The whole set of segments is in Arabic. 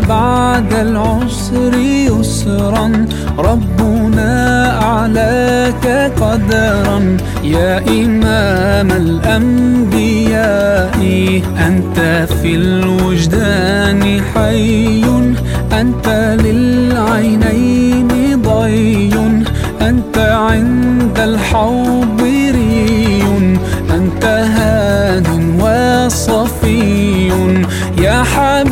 بعد العسر يسرا ربنا أعلاك قدرا. يا إمام الأنبياء أنت في الوجدان حي أنت للعينين ضي أنت عند الحوض ري أنت هاد وصفي. يا حبيبي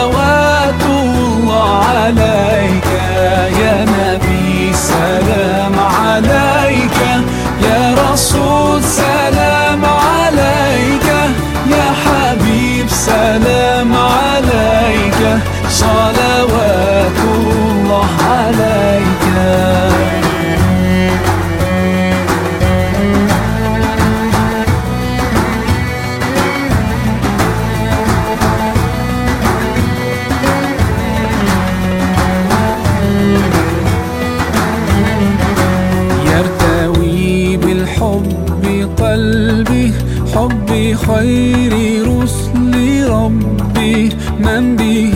قلبي حبي خير رسل ربي. من به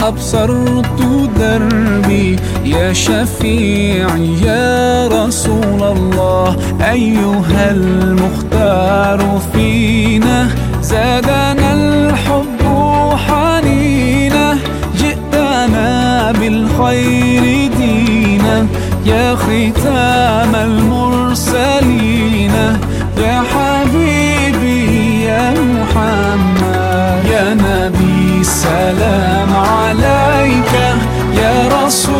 أبصرت دربي. يا شفيعي يا رسول الله. أيها المختار فينا. زادنا الحب حنينا. جئتنا بالخير دينا. يا ختام المرسلين نبي سلام عليك يا رسول